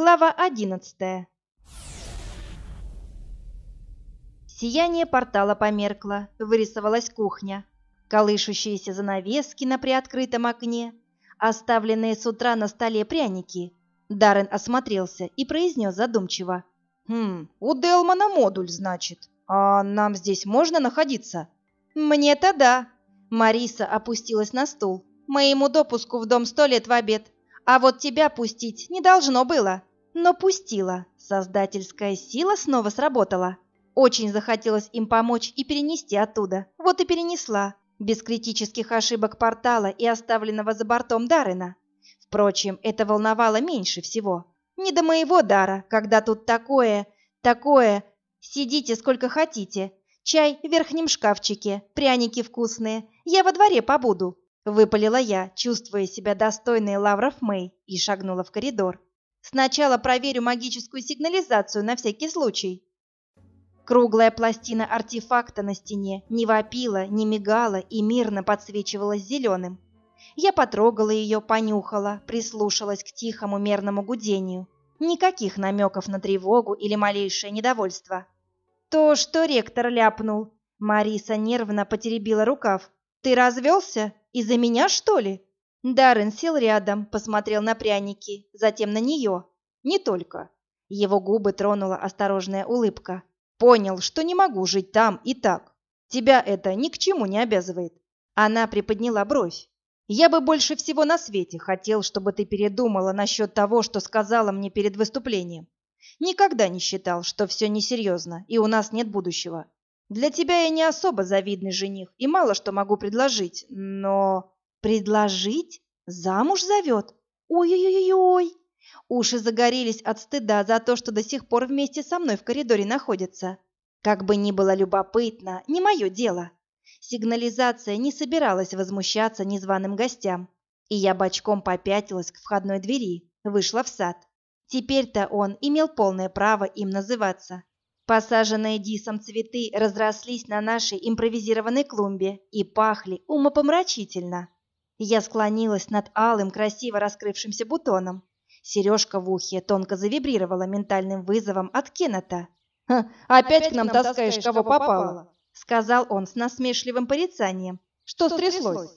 Глава одиннадцатая. Сияние портала померкло, вырисовалась кухня. Колышущиеся занавески на приоткрытом окне, оставленные с утра на столе пряники. Даррен осмотрелся и произнес задумчиво. «Хм, у Делмана модуль, значит. А нам здесь можно находиться?» «Мне-то да». Мариса опустилась на стул. «Моему допуску в дом сто лет в обед. А вот тебя пустить не должно было. Но пустила. Создательская сила снова сработала. Очень захотелось им помочь и перенести оттуда. Вот и перенесла. Без критических ошибок портала и оставленного за бортом Дарена. Впрочем, это волновало меньше всего. Не до моего дара, когда тут такое, такое... Сидите сколько хотите. Чай в верхнем шкафчике, пряники вкусные. Я во дворе побуду. Выпалила я, чувствуя себя достойной лавров Мэй, и шагнула в коридор. Сначала проверю магическую сигнализацию на всякий случай. Круглая пластина артефакта на стене не вопила, не мигала и мирно подсвечивалась зеленым. Я потрогала ее, понюхала, прислушалась к тихому мерному гудению. Никаких намеков на тревогу или малейшее недовольство. То, что ректор ляпнул. Мариса нервно потеребила рукав. «Ты развелся? Из-за меня, что ли?» Даррен сел рядом, посмотрел на пряники, затем на нее. Не только. Его губы тронула осторожная улыбка. Понял, что не могу жить там и так. Тебя это ни к чему не обязывает. Она приподняла бровь. Я бы больше всего на свете хотел, чтобы ты передумала насчет того, что сказала мне перед выступлением. Никогда не считал, что все несерьезно, и у нас нет будущего. Для тебя я не особо завидный жених и мало что могу предложить, но... Предложить? Замуж зовет? Ой-ой-ой-ой! Уши загорелись от стыда за то, что до сих пор вместе со мной в коридоре находится. Как бы ни было любопытно, не мое дело. Сигнализация не собиралась возмущаться незваным гостям, и я бочком попятилась к входной двери, вышла в сад. Теперь-то он имел полное право им называться. Посаженные дисом цветы разрослись на нашей импровизированной клумбе и пахли умопомрачительно. Я склонилась над алым, красиво раскрывшимся бутоном Сережка в ухе тонко завибрировала ментальным вызовом от Кеннета. «Опять к нам таскаешь, кого попало?» — сказал он с насмешливым порицанием. «Что стряслось?»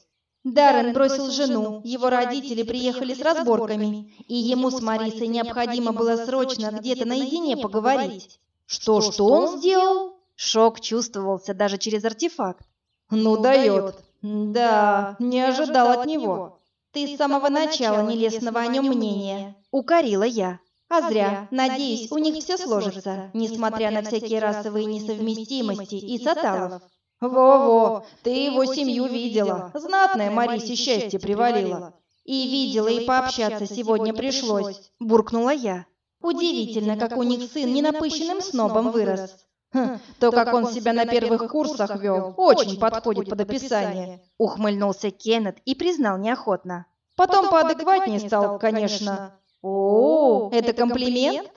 Даррен бросил жену, его родители приехали с разборками, и ему с Марисой необходимо было срочно где-то наедине поговорить. «Что, что он сделал?» Шок чувствовался даже через артефакт. «Ну, дает. Да, не ожидал от него». Ты с самого начала нелестного о нем мнения. Укорила я. А зря. Надеюсь, у них все сложится, несмотря на всякие расовые несовместимости и саталов. Во-во, ты его семью видела. Знатная Марисе счастье привалила. И видела, и пообщаться сегодня пришлось, буркнула я. Удивительно, как у них сын ненапыщенным снобом вырос. Хм, то, как он себя на первых курсах вел, очень подходит под описание. Ухмыльнулся Кеннет и признал неохотно. Потом поадекватнее стал, конечно. О, это комплимент?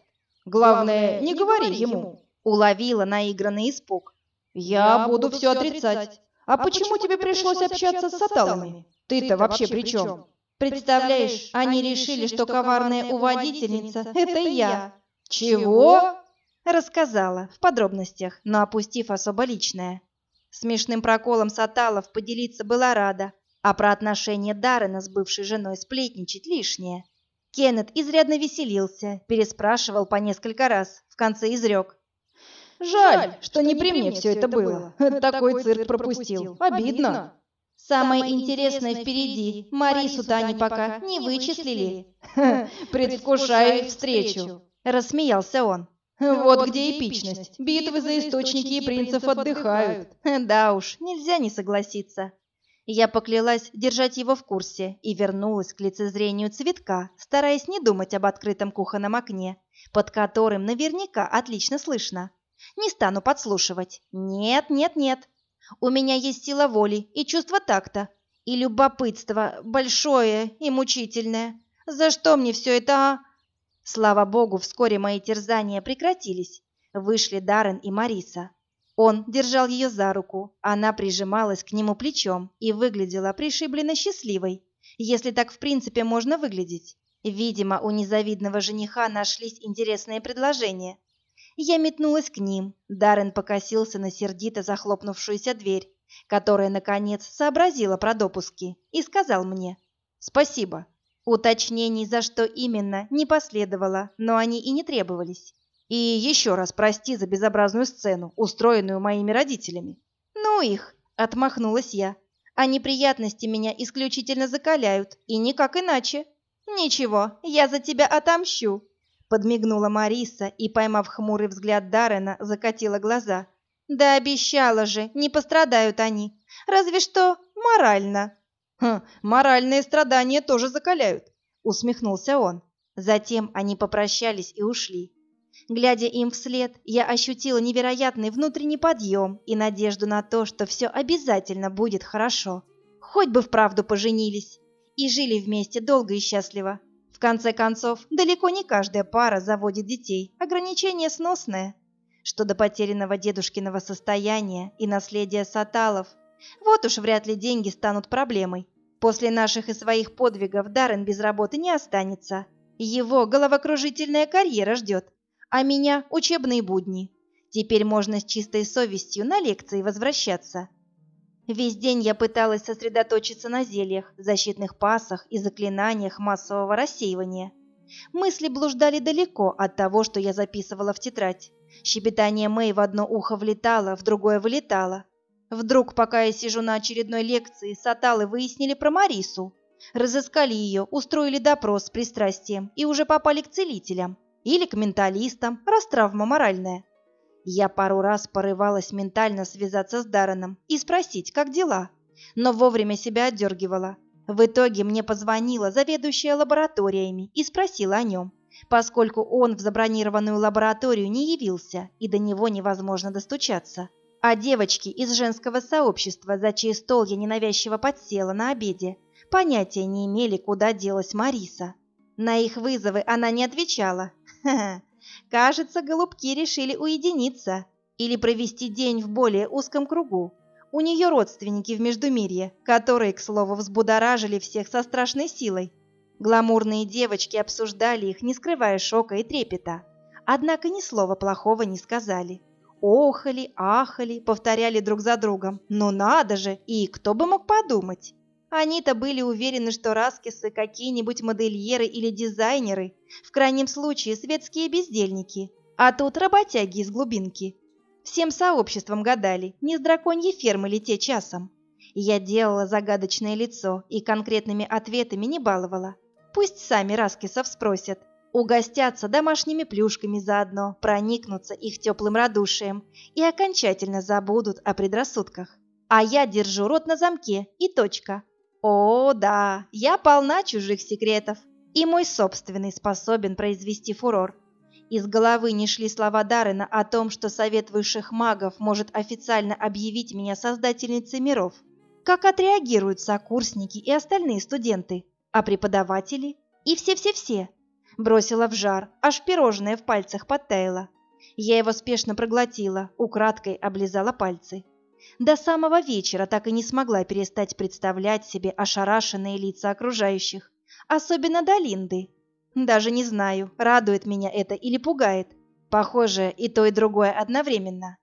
Главное, не говори ему. Уловила наигранный испуг. Я буду все отрицать. А почему тебе пришлось общаться с саталами? Ты-то вообще при чем? Представляешь, они решили, что коварная уводительница — это я. Чего? Рассказала, в подробностях, но опустив особо личное. Смешным проколом Саталов поделиться была рада, а про отношения Даррена с бывшей женой сплетничать лишнее. Кеннет изрядно веселился, переспрашивал по несколько раз, в конце изрек. «Жаль, что не при мне все это было. Такой цирк пропустил. Обидно». «Самое интересное впереди. Марису-то они пока не вычислили». «Предвкушаю встречу», — рассмеялся он. Вот где эпичность. Битвы за источники и принцев отдыхают. Да уж, нельзя не согласиться. Я поклялась держать его в курсе и вернулась к лицезрению цветка, стараясь не думать об открытом кухонном окне, под которым наверняка отлично слышно. Не стану подслушивать. Нет, нет, нет. У меня есть сила воли и чувство такта, и любопытство большое и мучительное. За что мне все это, а? Слава богу, вскоре мои терзания прекратились. Вышли Даррен и Мариса. Он держал ее за руку, она прижималась к нему плечом и выглядела пришибленно счастливой, если так в принципе можно выглядеть. Видимо, у незавидного жениха нашлись интересные предложения. Я метнулась к ним. Даррен покосился на сердито захлопнувшуюся дверь, которая, наконец, сообразила про допуски, и сказал мне «Спасибо». Уточнений, за что именно, не последовало, но они и не требовались. И еще раз прости за безобразную сцену, устроенную моими родителями. Ну их, отмахнулась я. А неприятности меня исключительно закаляют, и никак иначе. Ничего, я за тебя отомщу, подмигнула Мариса и, поймав хмурый взгляд Дарена, закатила глаза. Да обещала же, не пострадают они. Разве что морально. Хм, моральные страдания тоже закаляют, усмехнулся он. Затем они попрощались и ушли. Глядя им вслед, я ощутила невероятный внутренний подъем и надежду на то, что все обязательно будет хорошо. Хоть бы вправду поженились и жили вместе долго и счастливо. В конце концов, далеко не каждая пара заводит детей, ограничение сносное. Что до потерянного дедушкиного состояния и наследия саталов, вот уж вряд ли деньги станут проблемой. После наших и своих подвигов Даррен без работы не останется. Его головокружительная карьера ждет, а меня учебные будни. Теперь можно с чистой совестью на лекции возвращаться. Весь день я пыталась сосредоточиться на зельях, защитных пасах и заклинаниях массового рассеивания. Мысли блуждали далеко от того, что я записывала в тетрадь. Щебетание Мэй в одно ухо влетало, в другое вылетало. Вдруг, пока я сижу на очередной лекции, саталы выяснили про Марису. Разыскали ее, устроили допрос с пристрастием и уже попали к целителям. Или к менталистам, раз травма моральная. Я пару раз порывалась ментально связаться с Дарреном и спросить, как дела, но вовремя себя отдергивала. В итоге мне позвонила заведующая лабораториями и спросила о нем, поскольку он в забронированную лабораторию не явился и до него невозможно достучаться. А девочки из женского сообщества, за чей стол я ненавязчиво подсела на обеде, понятия не имели, куда делась Мариса. На их вызовы она не отвечала. Ха -ха. Кажется, голубки решили уединиться или провести день в более узком кругу. У нее родственники в Междумирье, которые, к слову, взбудоражили всех со страшной силой. Гламурные девочки обсуждали их, не скрывая шока и трепета. Однако ни слова плохого не сказали. Охали, ахали, повторяли друг за другом. «Ну надо же! И кто бы мог подумать?» Они-то были уверены, что раскисы какие-нибудь модельеры или дизайнеры, в крайнем случае светские бездельники, а тут работяги из глубинки. Всем сообществом гадали, не с драконьей фермы ли те часом. Я делала загадочное лицо и конкретными ответами не баловала. Пусть сами раскисов спросят. Угостятся домашними плюшками заодно, проникнутся их теплым радушием и окончательно забудут о предрассудках. А я держу рот на замке и точка. О, да, я полна чужих секретов, и мой собственный способен произвести фурор. Из головы не шли слова Даррена о том, что Совет высших магов может официально объявить меня создательницей миров. Как отреагируют сокурсники и остальные студенты, а преподаватели и все-все-все? Бросила в жар, аж пирожное в пальцах подтаяло. Я его спешно проглотила, украдкой облизала пальцы. До самого вечера так и не смогла перестать представлять себе ошарашенные лица окружающих, особенно до Линды. Даже не знаю, радует меня это или пугает. Похоже, и то, и другое одновременно.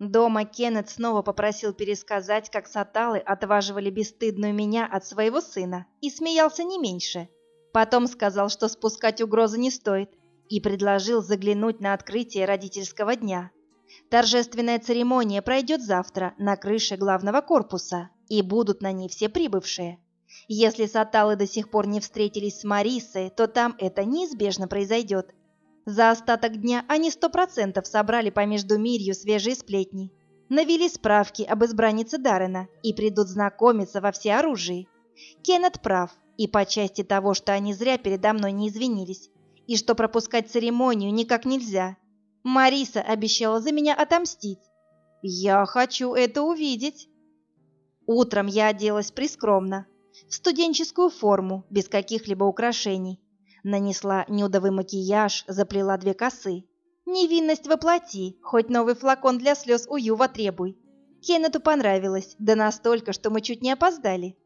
Дома Кеннет снова попросил пересказать, как саталы отваживали бесстыдную меня от своего сына, и смеялся не меньше. Потом сказал, что спускать угрозы не стоит, и предложил заглянуть на открытие родительского дня. Торжественная церемония пройдет завтра на крыше главного корпуса, и будут на ней все прибывшие. Если саталы до сих пор не встретились с Марисой, то там это неизбежно произойдет. За остаток дня они сто процентов собрали по междумирью свежие сплетни, навели справки об избраннице Даррена и придут знакомиться во всеоружии. Кеннет прав, и по части того, что они зря передо мной не извинились, и что пропускать церемонию никак нельзя, Мариса обещала за меня отомстить. Я хочу это увидеть. Утром я оделась прискромно, в студенческую форму, без каких-либо украшений. Нанесла нюдовый макияж, заплела две косы. Невинность воплоти, хоть новый флакон для слез у Юва требуй. Кеннету понравилось, да настолько, что мы чуть не опоздали.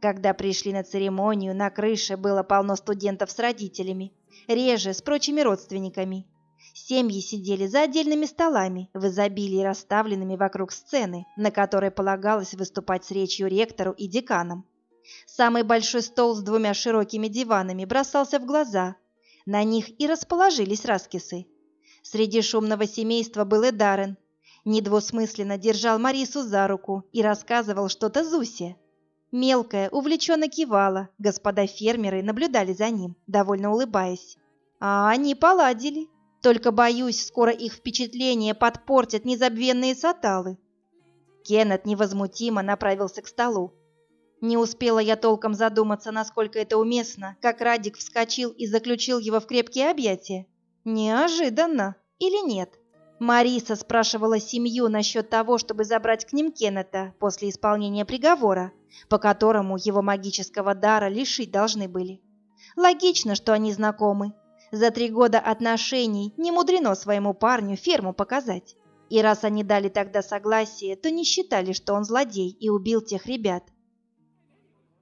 Когда пришли на церемонию, на крыше было полно студентов с родителями, реже с прочими родственниками. Семьи сидели за отдельными столами, в изобилии расставленными вокруг сцены, на которой полагалось выступать с речью ректору и деканам. Самый большой стол с двумя широкими диванами бросался в глаза. На них и расположились раскисы. Среди шумного семейства был и Даррен. Недвусмысленно держал Марису за руку и рассказывал что-то Зусе. Мелкая увлеченно кивала, господа фермеры наблюдали за ним, довольно улыбаясь. А они поладили. Только, боюсь, скоро их впечатление подпортят незабвенные саталы. Кеннет невозмутимо направился к столу. Не успела я толком задуматься, насколько это уместно, как Радик вскочил и заключил его в крепкие объятия. Неожиданно. Или нет? Мариса спрашивала семью насчет того, чтобы забрать к ним Кеннета после исполнения приговора, по которому его магического дара лишить должны были. Логично, что они знакомы, за три года отношений не мудрено своему парню ферму показать. И раз они дали тогда согласие, то не считали, что он злодей и убил тех ребят.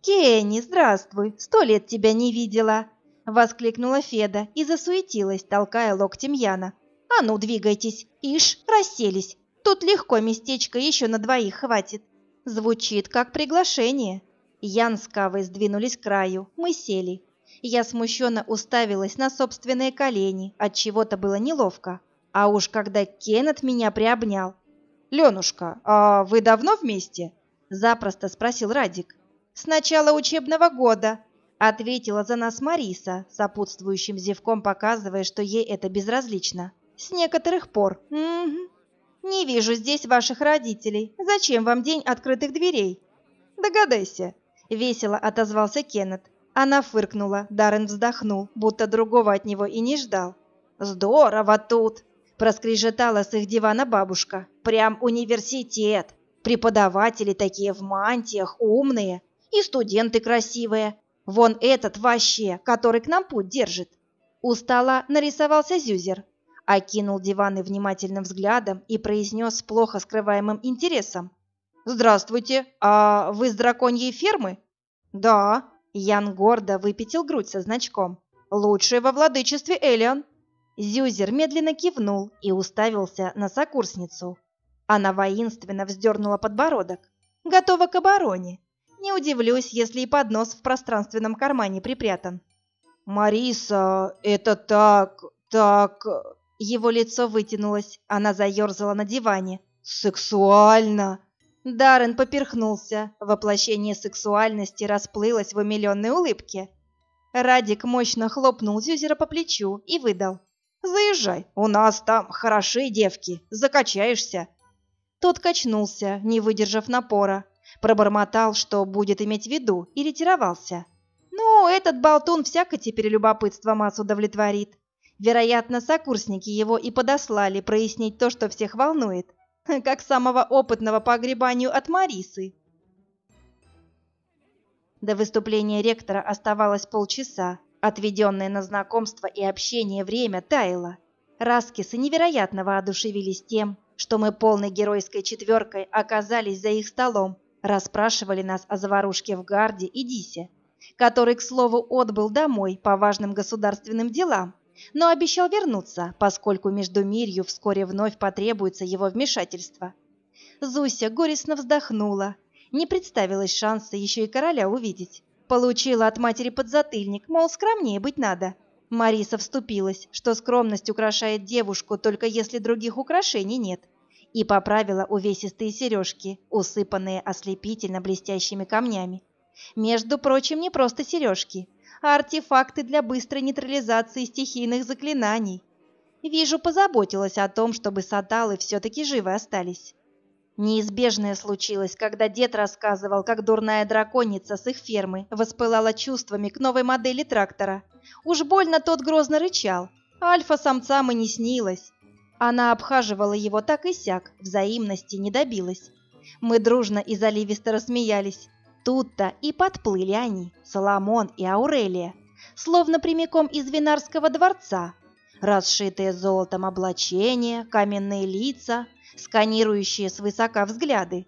«Кенни, здравствуй! Сто лет тебя не видела!» — воскликнула Феда и засуетилась, толкая локтем Яна. «А ну, двигайтесь! Ишь, расселись! Тут легко местечко еще на двоих хватит!» Звучит как приглашение. Ян с Кавой сдвинулись к краю, мы сели. Я смущенно уставилась на собственные колени, от чего-то было неловко. А уж когда Кеннет меня приобнял. «Ленушка, а вы давно вместе?» – запросто спросил Радик. «С начала учебного года», – ответила за нас Мариса, сопутствующим зевком показывая, что ей это безразлично. «С некоторых пор. Угу. Не вижу здесь ваших родителей. Зачем вам день открытых дверей?» «Догадайся», – весело отозвался Кеннет. Она фыркнула, Даррен вздохнул, будто другого от него и не ждал. «Здорово тут!» – проскрежетала с их дивана бабушка. «Прям университет! Преподаватели такие в мантиях, умные, и студенты красивые. Вон этот вообще, который к нам путь держит». У стола нарисовался Зюзер, окинул диваны внимательным взглядом и произнес с плохо скрываемым интересом. «Здравствуйте, а вы с драконьей фермы?» «Да», Ян гордо выпятил грудь со значком. «Лучший во владычестве Элиан!» Зюзер медленно кивнул и уставился на сокурсницу. Она воинственно вздернула подбородок. «Готова к обороне. Не удивлюсь, если и поднос в пространственном кармане припрятан». «Мариса, это так... так...» Его лицо вытянулось, она заерзала на диване. «Сексуально!» Даррен поперхнулся, воплощение сексуальности расплылось в умиленной улыбке. Радик мощно хлопнул Зюзера по плечу и выдал. «Заезжай, у нас там хорошие девки, закачаешься». Тот качнулся, не выдержав напора, пробормотал, что будет иметь в виду, и ретировался. «Ну, этот болтун всяко теперь любопытство масс удовлетворит. Вероятно, сокурсники его и подослали прояснить то, что всех волнует как самого опытного по огребанию от Марисы. До выступления ректора оставалось полчаса. Отведенное на знакомство и общение время таяло. Раскисы невероятно воодушевились тем, что мы полной геройской четверкой оказались за их столом, расспрашивали нас о заварушке в Гарде и Дисе, который, к слову, отбыл домой по важным государственным делам но обещал вернуться, поскольку между Мирью вскоре вновь потребуется его вмешательство. Зуся горестно вздохнула. Не представилось шанса еще и короля увидеть. Получила от матери подзатыльник, мол, скромнее быть надо. Мариса вступилась, что скромность украшает девушку, только если других украшений нет, и поправила увесистые сережки, усыпанные ослепительно блестящими камнями. Между прочим, не просто сережки, а артефакты для быстрой нейтрализации стихийных заклинаний. Вижу, позаботилась о том, чтобы саталы все-таки живы остались. Неизбежное случилось, когда дед рассказывал, как дурная драконица с их фермы воспылала чувствами к новой модели трактора. Уж больно тот грозно рычал, альфа-самцам и не снилось. Она обхаживала его так и сяк, взаимности не добилась. Мы дружно и заливисто рассмеялись. Тут-то и подплыли они, Соломон и Аурелия, словно прямиком из Винарского дворца. Расшитые золотом облачения, каменные лица, сканирующие свысока взгляды.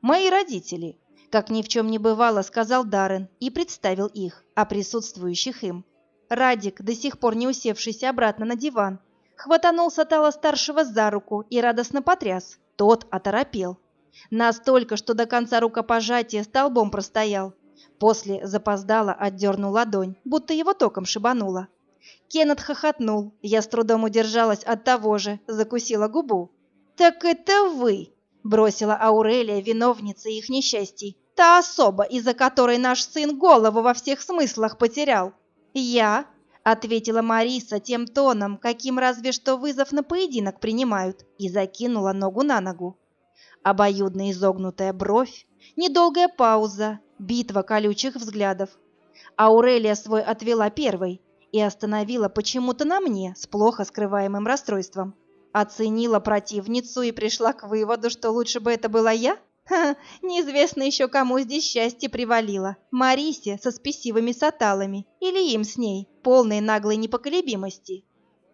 Мои родители, Как ни в чем не бывало, сказал Даррен и представил их, а присутствующих им. Радик, до сих пор не усевшийся обратно на диван, хватанул Сатала-старшего за руку и радостно потряс. Тот оторопел. Настолько, что до конца рукопожатия столбом простоял. После запоздало отдернул ладонь, будто его током шибануло. Кеннет хохотнул, я с трудом удержалась от того же, закусила губу. «Так это вы!» – бросила Аурелия, виновница их несчастий. «Та особа, из-за которой наш сын голову во всех смыслах потерял!» «Я?» — ответила Мариса тем тоном, каким разве что вызов на поединок принимают, и закинула ногу на ногу. Обоюдно изогнутая бровь, недолгая пауза, битва колючих взглядов. Аурелия свой отвела первой и остановила почему-то на мне с плохо скрываемым расстройством. Оценила противницу и пришла к выводу, что лучше бы это была я? Ха, неизвестно еще, кому здесь счастье привалило. Марисе со спесивыми саталами или им с ней, полной наглой непоколебимости.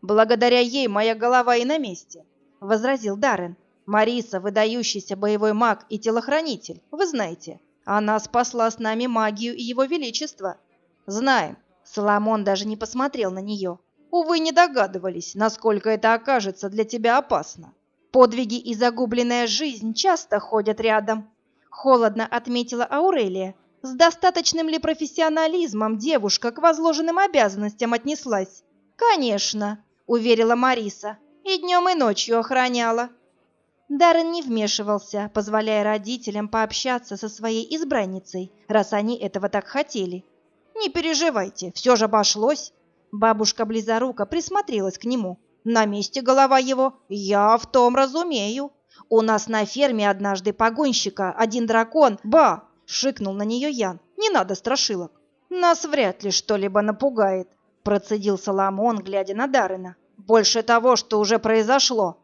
«Благодаря ей моя голова и на месте», — возразил Даррен. «Мариса — выдающийся боевой маг и телохранитель, вы знаете. Она спасла с нами магию и его величество». «Знаем». Соломон даже не посмотрел на нее. «Увы, не догадывались, насколько это окажется для тебя опасно». Подвиги и загубленная жизнь часто ходят рядом. Холодно отметила Аурелия. С достаточным ли профессионализмом девушка к возложенным обязанностям отнеслась? Конечно, уверила Мариса. И днем, и ночью охраняла. Даррен не вмешивался, позволяя родителям пообщаться со своей избранницей, раз они этого так хотели. «Не переживайте, все же обошлось». Бабушка Близорука присмотрелась к нему. На месте голова его, я в том разумею. У нас на ферме однажды погонщика один дракон, ба, шикнул на нее Ян. Не надо страшилок. Нас вряд ли что-либо напугает, процедил Соломон, глядя на Дарына. Больше того, что уже произошло.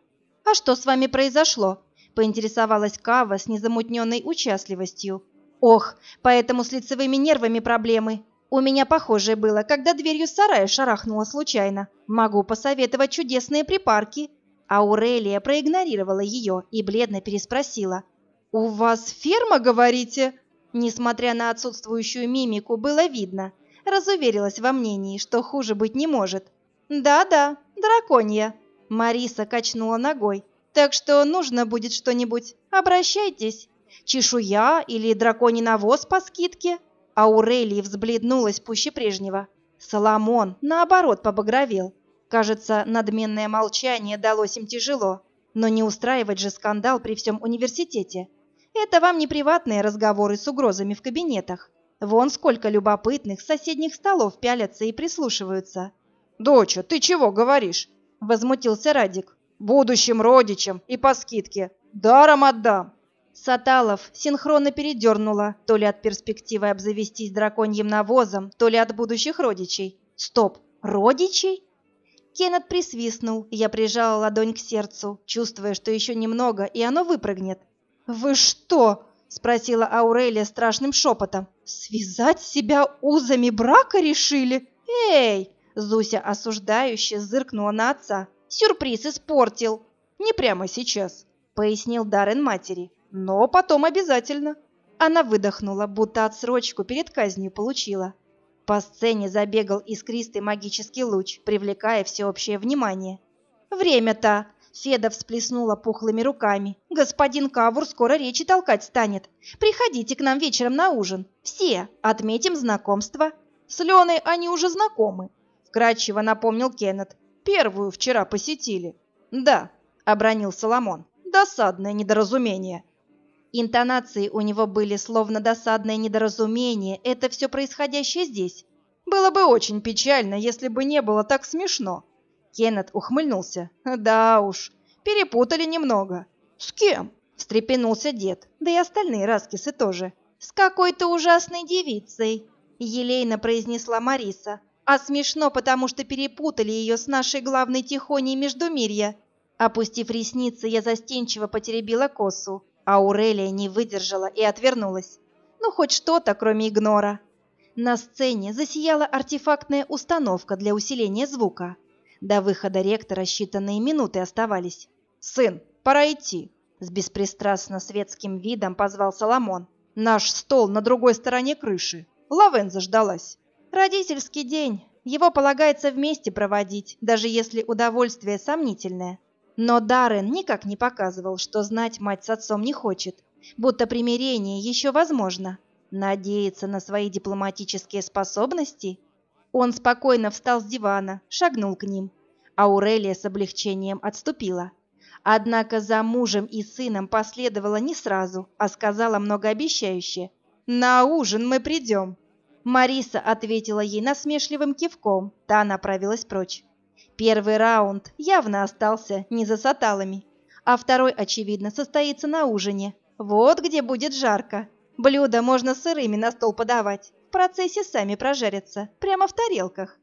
А что с вами произошло? поинтересовалась Кава с незамутненной участливостью. Ох, поэтому с лицевыми нервами проблемы. У меня похожее было, когда дверью сарая шарахнула случайно. Могу посоветовать чудесные припарки. Аурелия проигнорировала ее и бледно переспросила. «У вас ферма, говорите?» Несмотря на отсутствующую мимику, было видно. Разуверилась во мнении, что хуже быть не может. «Да-да, драконья». Мариса качнула ногой. «Так что нужно будет что-нибудь. Обращайтесь. Чешуя или драконий навоз по скидке?» Аурелия взбледнулась пуще прежнего. Соломон, наоборот, побагровел. Кажется, надменное молчание далось им тяжело. Но не устраивать же скандал при всем университете. Это вам не приватные разговоры с угрозами в кабинетах. Вон сколько любопытных с соседних столов пялятся и прислушиваются. «Доча, ты чего говоришь?» — возмутился Радик. «Будущим родичам и по скидке. Даром отдам». Саталов синхронно передернула, то ли от перспективы обзавестись драконьим навозом, то ли от будущих родичей. Стоп, родичей? Кеннет присвистнул, я прижала ладонь к сердцу, чувствуя, что еще немного, и оно выпрыгнет. «Вы что?» — спросила Аурелия страшным шепотом. «Связать себя узами брака решили? Эй!» — Зуся осуждающе зыркнула на отца. «Сюрприз испортил!» «Не прямо сейчас», — пояснил Даррен матери. Но потом обязательно. Она выдохнула, будто отсрочку перед казнью получила. По сцене забегал искристый магический луч, привлекая всеобщее внимание. «Время-то!» — Феда всплеснула пухлыми руками. «Господин Кавур скоро речи толкать станет. Приходите к нам вечером на ужин. Все. Отметим знакомство». «С Леной они уже знакомы», — вкратчиво напомнил Кеннет. «Первую вчера посетили». «Да», — обронил Соломон. «Досадное недоразумение. Интонации у него были словно досадное недоразумение, это все происходящее здесь. Было бы очень печально, если бы не было так смешно. Кеннет ухмыльнулся. Да уж, перепутали немного. С кем? встрепенулся дед, да и остальные раскисы тоже. С какой-то ужасной девицей, елейно произнесла Мариса. А смешно, потому что перепутали ее с нашей главной тихоней Междумирья. Опустив ресницы, я застенчиво потеребила косу. Аурелия не выдержала и отвернулась. Ну, хоть что-то, кроме игнора. На сцене засияла артефактная установка для усиления звука. До выхода ректора считанные минуты оставались. «Сын, пора идти!» С беспристрастно светским видом позвал Соломон. Наш стол на другой стороне крыши. Лавен заждалась. Родительский день. Его полагается вместе проводить, даже если удовольствие сомнительное. Но Даррен никак не показывал, что знать мать с отцом не хочет, будто примирение еще возможно. Надеяться на свои дипломатические способности? Он спокойно встал с дивана, шагнул к ним. Аурелия с облегчением отступила. Однако за мужем и сыном последовала не сразу, а сказала многообещающе. «На ужин мы придем». Мариса ответила ей насмешливым кивком, та направилась прочь. Первый раунд явно остался не за саталами, а второй, очевидно, состоится на ужине. Вот где будет жарко. Блюда можно сырыми на стол подавать, в процессе сами прожарятся, прямо в тарелках.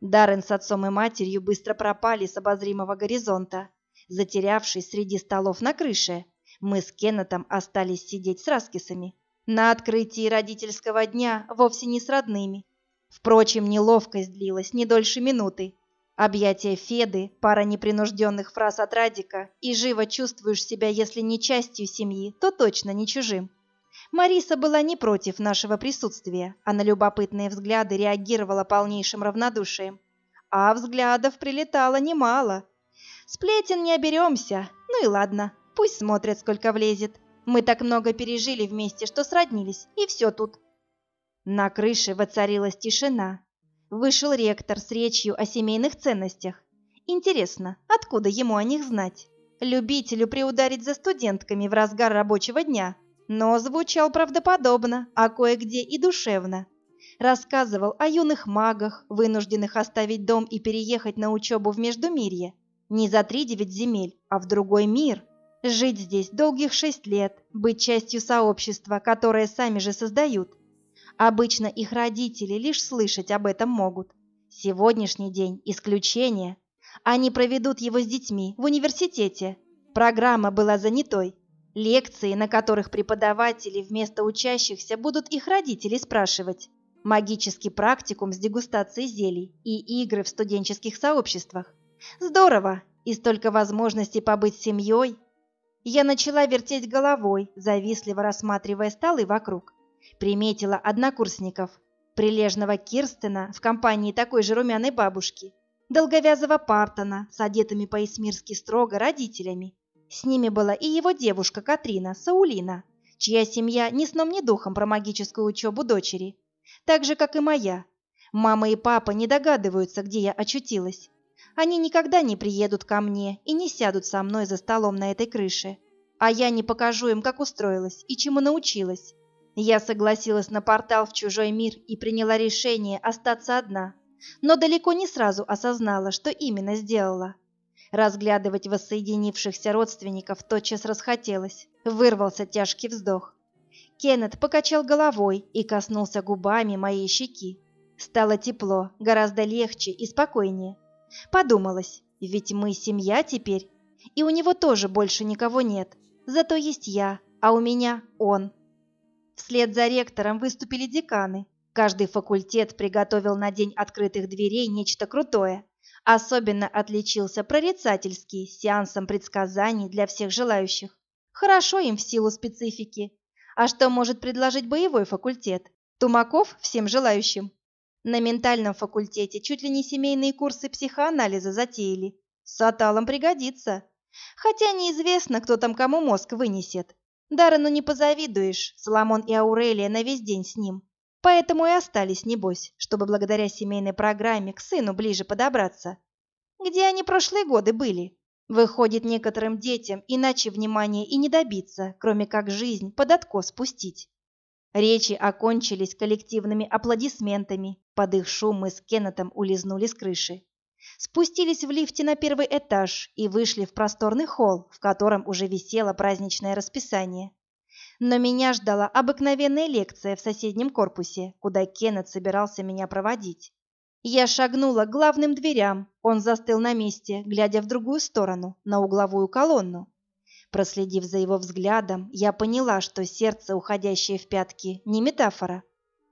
Даррен с отцом и матерью быстро пропали с обозримого горизонта, затерявшись среди столов на крыше. Мы с Кеннетом остались сидеть с раскисами. На открытии родительского дня вовсе не с родными. Впрочем, неловкость длилась не дольше минуты. Объятия Феды, пара непринужденных фраз от Радика, и живо чувствуешь себя, если не частью семьи, то точно не чужим. Мариса была не против нашего присутствия, а на любопытные взгляды реагировала полнейшим равнодушием. А взглядов прилетало немало. Сплетен не оберемся, ну и ладно, пусть смотрят, сколько влезет. Мы так много пережили вместе, что сроднились, и все тут. На крыше воцарилась тишина. Вышел ректор с речью о семейных ценностях. Интересно, откуда ему о них знать? Любителю приударить за студентками в разгар рабочего дня. Но звучал правдоподобно, а кое-где и душевно. Рассказывал о юных магах, вынужденных оставить дом и переехать на учебу в Междумирье. Не за три девять земель, а в другой мир. Жить здесь долгих шесть лет, быть частью сообщества, которое сами же создают. Обычно их родители лишь слышать об этом могут. Сегодняшний день – исключение. Они проведут его с детьми в университете. Программа была занятой. Лекции, на которых преподаватели вместо учащихся будут их родителей спрашивать. Магический практикум с дегустацией зелий и игры в студенческих сообществах. Здорово! И столько возможностей побыть семьей, я начала вертеть головой, завистливо рассматривая столы вокруг. Приметила однокурсников, прилежного Кирстена в компании такой же румяной бабушки, долговязого Партона с одетыми по-эсмирски строго родителями. С ними была и его девушка Катрина, Саулина, чья семья ни сном ни духом про магическую учебу дочери, так же, как и моя. Мама и папа не догадываются, где я очутилась. Они никогда не приедут ко мне и не сядут со мной за столом на этой крыше. А я не покажу им, как устроилась и чему научилась. Я согласилась на портал в чужой мир и приняла решение остаться одна, но далеко не сразу осознала, что именно сделала. Разглядывать воссоединившихся родственников тотчас расхотелось, вырвался тяжкий вздох. Кеннет покачал головой и коснулся губами моей щеки. Стало тепло, гораздо легче и спокойнее. Подумалось, ведь мы семья теперь, и у него тоже больше никого нет. Зато есть я, а у меня он. Вслед за ректором выступили деканы. Каждый факультет приготовил на день открытых дверей нечто крутое. Особенно отличился прорицательский с сеансом предсказаний для всех желающих. Хорошо им в силу специфики. А что может предложить боевой факультет? Тумаков всем желающим. На ментальном факультете чуть ли не семейные курсы психоанализа затеяли. С Аталом пригодится. Хотя неизвестно, кто там кому мозг вынесет. Даррену не позавидуешь, Соломон и Аурелия на весь день с ним. Поэтому и остались, небось, чтобы благодаря семейной программе к сыну ближе подобраться. Где они прошлые годы были? Выходит, некоторым детям иначе внимания и не добиться, кроме как жизнь под откос спустить. Речи окончились коллективными аплодисментами. Под их шум мы с Кеннетом улизнули с крыши. Спустились в лифте на первый этаж и вышли в просторный холл, в котором уже висело праздничное расписание. Но меня ждала обыкновенная лекция в соседнем корпусе, куда Кеннет собирался меня проводить. Я шагнула к главным дверям, он застыл на месте, глядя в другую сторону, на угловую колонну. Проследив за его взглядом, я поняла, что сердце, уходящее в пятки, не метафора.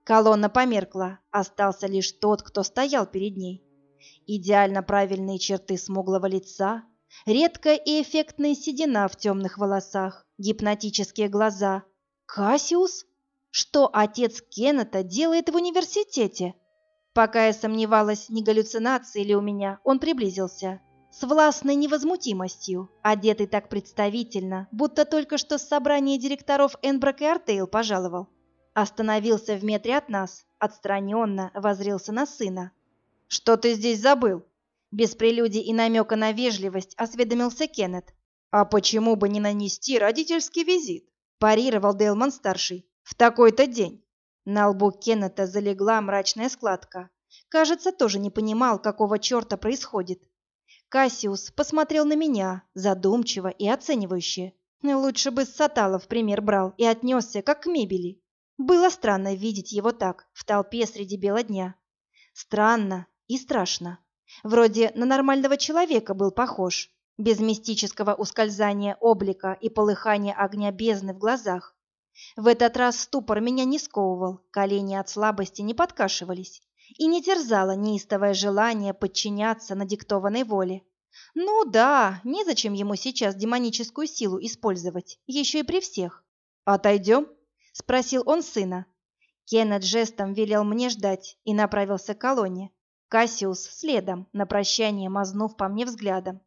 Колонна померкла, остался лишь тот, кто стоял перед ней. Идеально правильные черты смуглого лица, редкая и эффектная седина в темных волосах, гипнотические глаза. Кассиус? Что отец Кеннета делает в университете? Пока я сомневалась, не галлюцинации ли у меня, он приблизился. С властной невозмутимостью, одетый так представительно, будто только что с собрания директоров Энброк и Артейл пожаловал. Остановился в метре от нас, отстраненно возрился на сына. «Что ты здесь забыл?» Без прелюдий и намека на вежливость осведомился Кеннет. «А почему бы не нанести родительский визит?» парировал Дейлман-старший. «В такой-то день». На лбу Кеннета залегла мрачная складка. Кажется, тоже не понимал, какого черта происходит. Кассиус посмотрел на меня, задумчиво и оценивающе. Лучше бы Саталов пример брал и отнесся, как к мебели. Было странно видеть его так, в толпе среди бела дня. Странно и страшно. Вроде на нормального человека был похож, без мистического ускользания облика и полыхания огня бездны в глазах. В этот раз ступор меня не сковывал, колени от слабости не подкашивались и не терзало неистовое желание подчиняться на диктованной воле. Ну да, незачем ему сейчас демоническую силу использовать, еще и при всех. «Отойдем?» — спросил он сына. Кеннет жестом велел мне ждать и направился к колонне. Кассиус следом, на прощание мазнув по мне взглядом.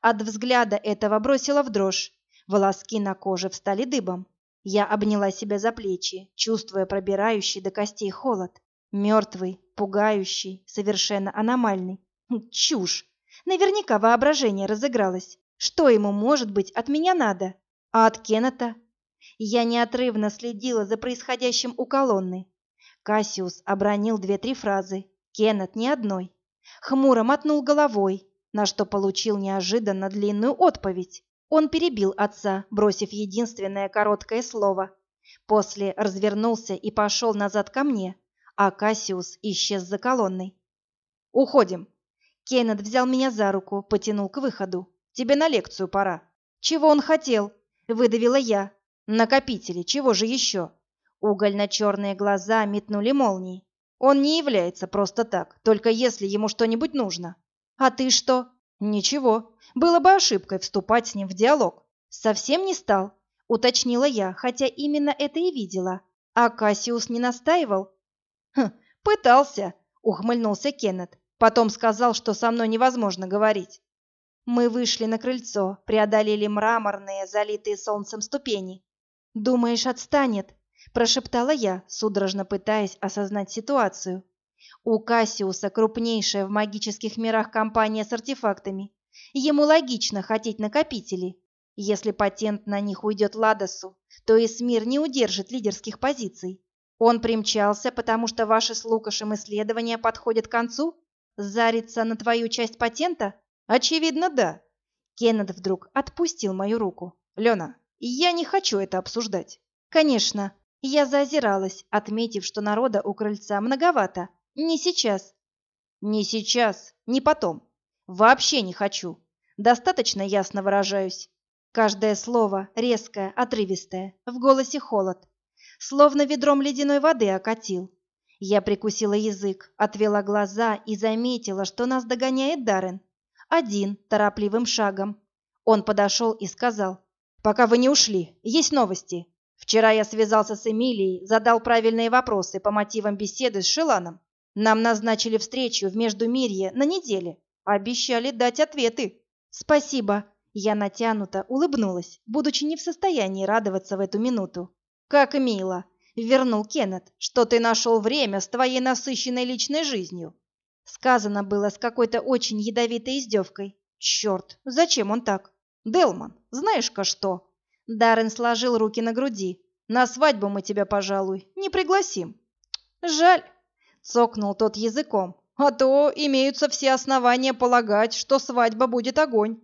От взгляда этого бросило в дрожь. Волоски на коже встали дыбом. Я обняла себя за плечи, чувствуя пробирающий до костей холод. Мертвый, пугающий, совершенно аномальный. Хм, чушь! Наверняка воображение разыгралось. Что ему, может быть, от меня надо? А от Кеннета? Я неотрывно следила за происходящим у колонны. Кассиус обронил две-три фразы, Кеннет ни одной. Хмуро мотнул головой, на что получил неожиданно длинную отповедь. Он перебил отца, бросив единственное короткое слово. После развернулся и пошел назад ко мне, а Кассиус исчез за колонной. «Уходим!» Кеннет взял меня за руку, потянул к выходу. «Тебе на лекцию пора». «Чего он хотел?» — выдавила я. «Накопители, чего же еще?» Угольно-черные глаза метнули молнии. «Он не является просто так, только если ему что-нибудь нужно». «А ты что?» «Ничего. Было бы ошибкой вступать с ним в диалог». «Совсем не стал», — уточнила я, хотя именно это и видела. А Кассиус не настаивал. «Хм, пытался», — ухмыльнулся Кеннет. Потом сказал, что со мной невозможно говорить. Мы вышли на крыльцо, преодолели мраморные, залитые солнцем ступени. «Думаешь, отстанет?» – прошептала я, судорожно пытаясь осознать ситуацию. У Кассиуса крупнейшая в магических мирах компания с артефактами. Ему логично хотеть накопители. Если патент на них уйдет Ладосу, то Эсмир не удержит лидерских позиций. Он примчался, потому что ваши с Лукашем исследования подходят к концу? Зариться на твою часть патента? Очевидно, да. Кеннет вдруг отпустил мою руку. Лена, я не хочу это обсуждать. Конечно. Я заозиралась, отметив, что народа у крыльца многовато. Не сейчас. Не сейчас, не потом. Вообще не хочу. Достаточно ясно выражаюсь. Каждое слово резкое, отрывистое, в голосе холод. Словно ведром ледяной воды окатил. Я прикусила язык, отвела глаза и заметила, что нас догоняет Даррен. Один, торопливым шагом. Он подошел и сказал, «Пока вы не ушли, есть новости. Вчера я связался с Эмилией, задал правильные вопросы по мотивам беседы с Шеланом. Нам назначили встречу в Междумирье на неделе. Обещали дать ответы. Спасибо. Я натянуто улыбнулась, будучи не в состоянии радоваться в эту минуту. Как мило, вернул Кеннет, что ты нашел время с твоей насыщенной личной жизнью. Сказано было с какой-то очень ядовитой издевкой. Черт, зачем он так? Делман, знаешь-ка что? Даррен сложил руки на груди. На свадьбу мы тебя, пожалуй, не пригласим. Жаль, Цокнул тот языком. А то имеются все основания полагать, что свадьба будет огонь.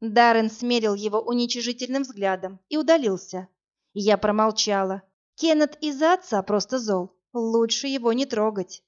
Даррен смерил его уничижительным взглядом и удалился. Я промолчала. Кеннет из-за отца просто зол. Лучше его не трогать.